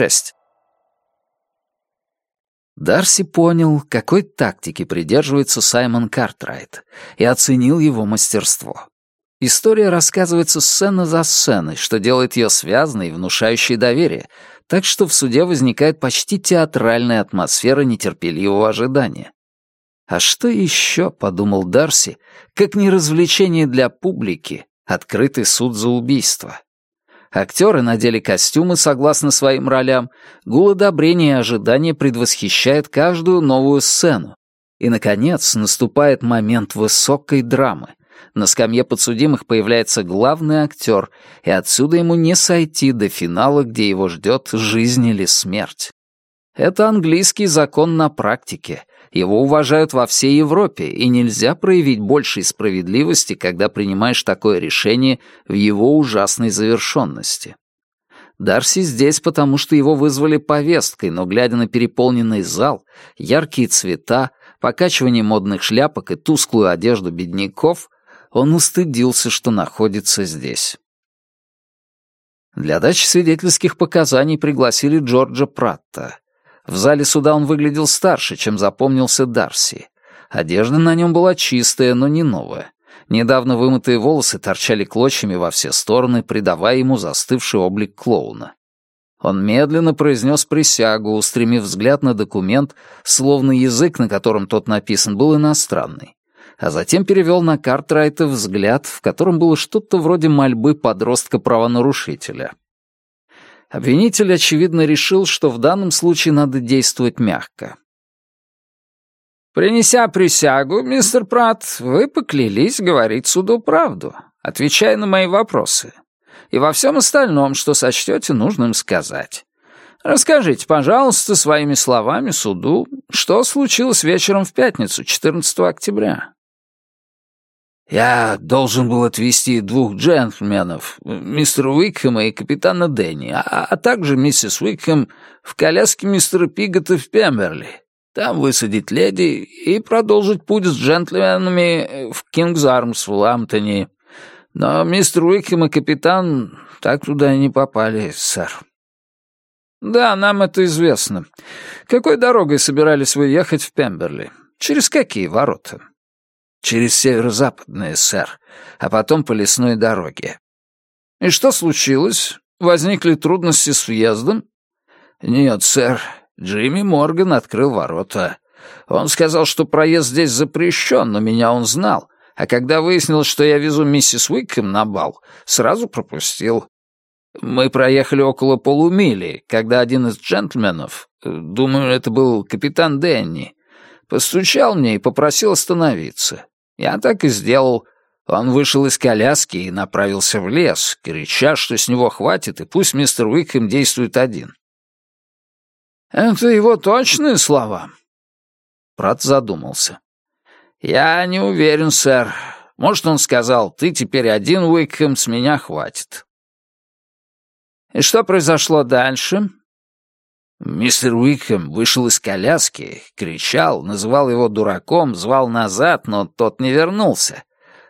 шесть. Дарси понял, какой тактики придерживается Саймон Картрайт, и оценил его мастерство. История рассказывается сцена за сценой, что делает ее связанной и внушающей доверие, так что в суде возникает почти театральная атмосфера нетерпеливого ожидания. А что еще, подумал Дарси, как не развлечение для публики, открытый суд за убийство? Актеры надели костюмы согласно своим ролям, голодобрение и ожидание предвосхищает каждую новую сцену. И, наконец, наступает момент высокой драмы. На скамье подсудимых появляется главный актер, и отсюда ему не сойти до финала, где его ждет жизнь или смерть. Это английский закон на практике — его уважают во всей Европе, и нельзя проявить большей справедливости, когда принимаешь такое решение в его ужасной завершенности. Дарси здесь, потому что его вызвали повесткой, но, глядя на переполненный зал, яркие цвета, покачивание модных шляпок и тусклую одежду бедняков, он устыдился, что находится здесь. Для дачи свидетельских показаний пригласили Джорджа Пратта — в зале суда он выглядел старше, чем запомнился Дарси. Одежда на нем была чистая, но не новая. Недавно вымытые волосы торчали клочьями во все стороны, придавая ему застывший облик клоуна. Он медленно произнес присягу, устремив взгляд на документ, словно язык, на котором тот написан, был иностранный, а затем перевел на Картрайта взгляд, в котором было что-то вроде мольбы подростка-правонарушителя. Обвинитель, очевидно, решил, что в данном случае надо действовать мягко. «Принеся присягу, мистер Пратт, вы поклялись говорить суду правду, отвечая на мои вопросы, и во всем остальном, что сочтете нужным сказать. Расскажите, пожалуйста, своими словами суду, что случилось вечером в пятницу, 14 октября». Я должен был отвезти двух джентльменов, мистера Уикхэма и капитана Дэнни, а, а также миссис Уикхэм в коляске мистера Пигота в Пемберли, там высадить леди и продолжить путь с джентльменами в Кингзармс в Ламптоне. Но мистер Уикхэм и капитан так туда и не попали, сэр. Да, нам это известно. Какой дорогой собирались вы ехать в Пемберли? Через какие ворота? через северо-западное СССР, а потом по лесной дороге. И что случилось? Возникли трудности с въездом? Нет, сэр. Джимми Морган открыл ворота. Он сказал, что проезд здесь запрещен, но меня он знал. А когда выяснил, что я везу миссис Уикхэм на бал, сразу пропустил. Мы проехали около полумили, когда один из джентльменов, думаю, это был капитан Дэнни, постучал мне и попросил остановиться. Я так и сделал. Он вышел из коляски и направился в лес, крича, что с него хватит, и пусть мистер Уикхэм действует один. «Это его точные слова?» Прат задумался. «Я не уверен, сэр. Может, он сказал, ты теперь один, Уикхэм, с меня хватит». «И что произошло дальше?» Мистер Уикхэм вышел из коляски, кричал, называл его дураком, звал назад, но тот не вернулся.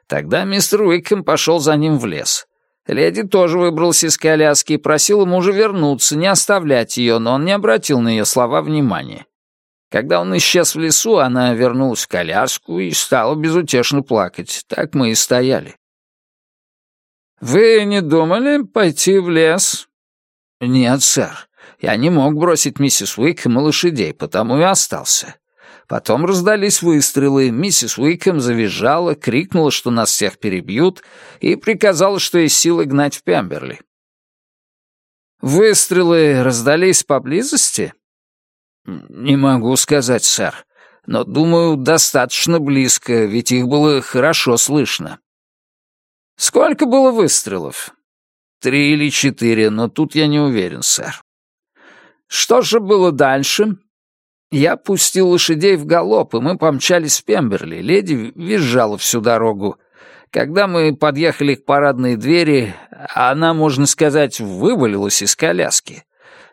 Тогда мистер Уикхэм пошел за ним в лес. Леди тоже выбрался из коляски и просила мужа вернуться, не оставлять ее, но он не обратил на ее слова внимания. Когда он исчез в лесу, она вернулась в коляску и стала безутешно плакать. Так мы и стояли. «Вы не думали пойти в лес?» «Нет, сэр. Я не мог бросить миссис Уикхэм и лошадей, потому и остался. Потом раздались выстрелы, миссис Уикхэм завизжала, крикнула, что нас всех перебьют, и приказала, что есть силы гнать в Пемберли. «Выстрелы раздались поблизости?» «Не могу сказать, сэр, но, думаю, достаточно близко, ведь их было хорошо слышно». «Сколько было выстрелов?» «Три или четыре, но тут я не уверен, сэр». Что же было дальше? Я пустил лошадей в галоп, и мы помчались в Пемберли. Леди визжала всю дорогу. Когда мы подъехали к парадной двери, она, можно сказать, вывалилась из коляски.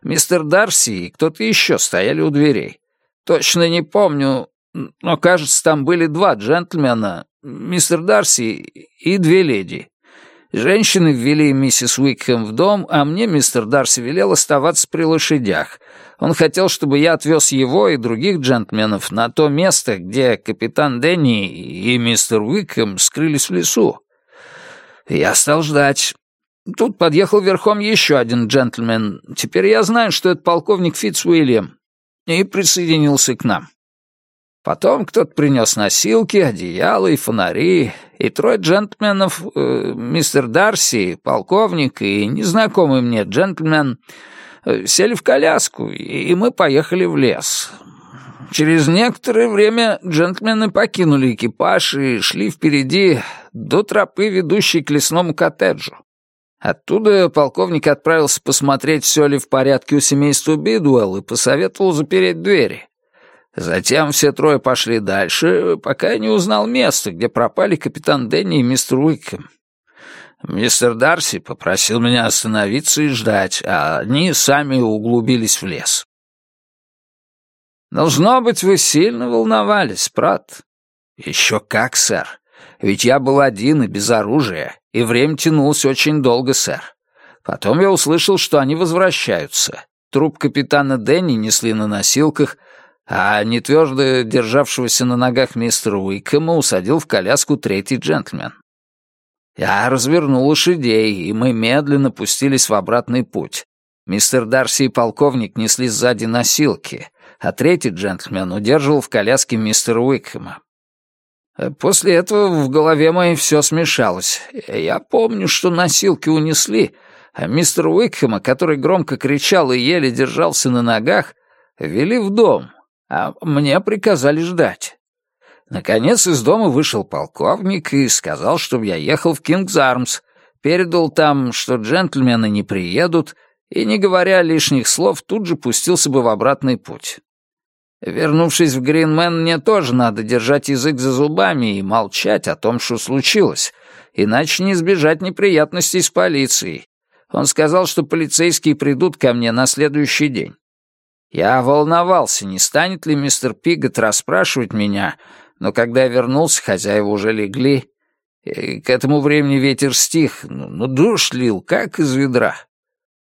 Мистер Дарси и кто-то еще стояли у дверей. Точно не помню, но, кажется, там были два джентльмена, мистер Дарси и две леди. Женщины ввели миссис Уикхэм в дом, а мне мистер Дарси велел оставаться при лошадях. Он хотел, чтобы я отвез его и других джентльменов на то место, где капитан Дэнни и мистер Уикхэм скрылись в лесу. Я стал ждать. Тут подъехал верхом еще один джентльмен. Теперь я знаю, что это полковник Фитц Уильям. И присоединился к нам. Потом кто-то принес носилки, одеяло и фонари, и трое джентльменов, э, мистер Дарси, полковник и незнакомый мне джентльмен, э, сели в коляску, и мы поехали в лес. Через некоторое время джентльмены покинули экипаж и шли впереди до тропы, ведущей к лесному коттеджу. Оттуда полковник отправился посмотреть, все ли в порядке у семейства Бидуэлл, и посоветовал запереть двери. Затем все трое пошли дальше, пока я не узнал место, где пропали капитан Дэнни и мистер Уикхэм. Мистер Дарси попросил меня остановиться и ждать, а они сами углубились в лес. «Должно быть, вы сильно волновались, Прат. «Еще как, сэр. Ведь я был один и без оружия, и время тянулось очень долго, сэр. Потом я услышал, что они возвращаются. Труп капитана Дэнни несли на носилках, а не державшегося на ногах мистера Уикэма усадил в коляску третий джентльмен. Я развернул лошадей, и мы медленно пустились в обратный путь. Мистер Дарси и полковник несли сзади носилки, а третий джентльмен удерживал в коляске мистера Уикхэма. Э, после этого в голове моей все смешалось. Я помню, что носилки унесли, а мистера Уикхэма, который громко кричал и еле держался на ногах, вели в дом, а мне приказали ждать. Наконец из дома вышел полковник и сказал, чтобы я ехал в Кингзармс. Передал там, что джентльмены не приедут, и, не говоря лишних слов, тут же пустился бы в обратный путь. Вернувшись в Гринмен, мне тоже надо держать язык за зубами и молчать о том, что случилось, иначе не избежать неприятностей с полицией. Он сказал, что полицейские придут ко мне на следующий день. Я волновался, не станет ли мистер Пигот расспрашивать меня, но когда я вернулся, хозяева уже легли. И к этому времени ветер стих, но ну, ну душ лил, как из ведра.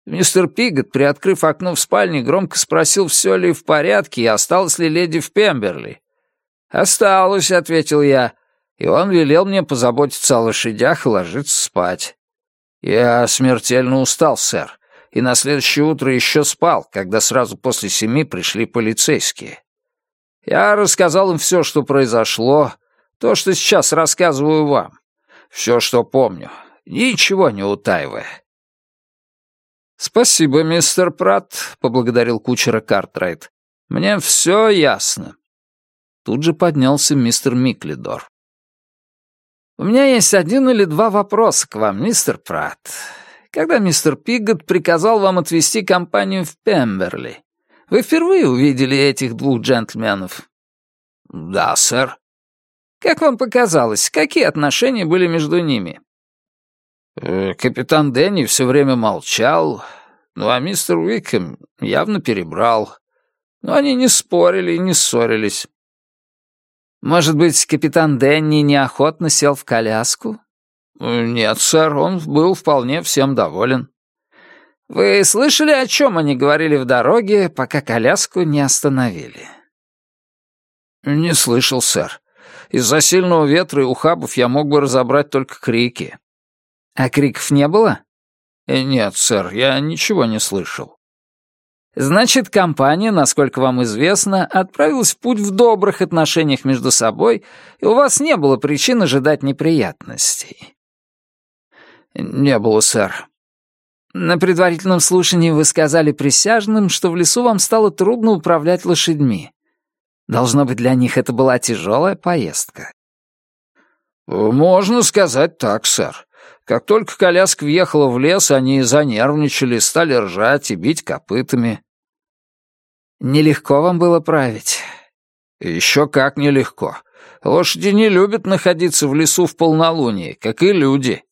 Мистер Пигот, приоткрыв окно в спальне, громко спросил, все ли в порядке и осталась ли леди в Пемберли. «Осталось», — ответил я, и он велел мне позаботиться о лошадях и ложиться спать. «Я смертельно устал, сэр и на следующее утро еще спал, когда сразу после семи пришли полицейские. Я рассказал им все, что произошло, то, что сейчас рассказываю вам. Все, что помню, ничего не утаивая. «Спасибо, мистер Пратт», — поблагодарил кучера Картрайт. «Мне все ясно». Тут же поднялся мистер Миклидор. «У меня есть один или два вопроса к вам, мистер Пратт когда мистер Пигот приказал вам отвезти компанию в Пемберли. Вы впервые увидели этих двух джентльменов?» «Да, сэр». «Как вам показалось, какие отношения были между ними?» э, «Капитан Дэнни все время молчал, ну а мистер Уикем явно перебрал. Но они не спорили и не ссорились». «Может быть, капитан Дэнни неохотно сел в коляску?» «Нет, сэр, он был вполне всем доволен». «Вы слышали, о чем они говорили в дороге, пока коляску не остановили?» «Не слышал, сэр. Из-за сильного ветра и ухабов я мог бы разобрать только крики». «А криков не было?» «Нет, сэр, я ничего не слышал». Значит, компания, насколько вам известно, отправилась в путь в добрых отношениях между собой, и у вас не было причин ожидать неприятностей не было, сэр. На предварительном слушании вы сказали присяжным, что в лесу вам стало трудно управлять лошадьми. Должно быть, для них это была тяжелая поездка. Можно сказать так, сэр. Как только коляска въехала в лес, они занервничали, стали ржать и бить копытами. Нелегко вам было править. Еще как нелегко. Лошади не любят находиться в лесу в полнолуние, как и люди.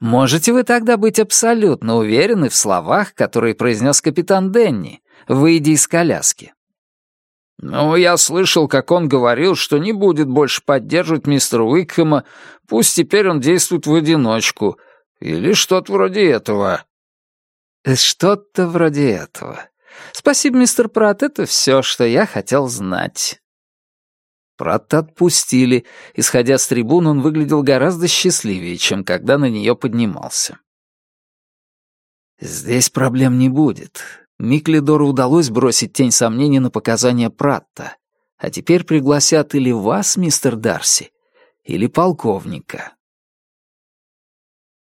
Можете вы тогда быть абсолютно уверены в словах, которые произнес капитан Денни, выйдя из коляски. «Ну, я слышал, как он говорил, что не будет больше поддерживать мистера Уикхэма, пусть теперь он действует в одиночку, или что-то вроде этого». «Что-то вроде этого. Спасибо, мистер Пратт, это все, что я хотел знать». Пратта отпустили, Исходя с трибун, он выглядел гораздо счастливее, чем когда на нее поднимался. Здесь проблем не будет. Миклидору удалось бросить тень сомнений на показания Пратта. А теперь пригласят или вас, мистер Дарси, или полковника.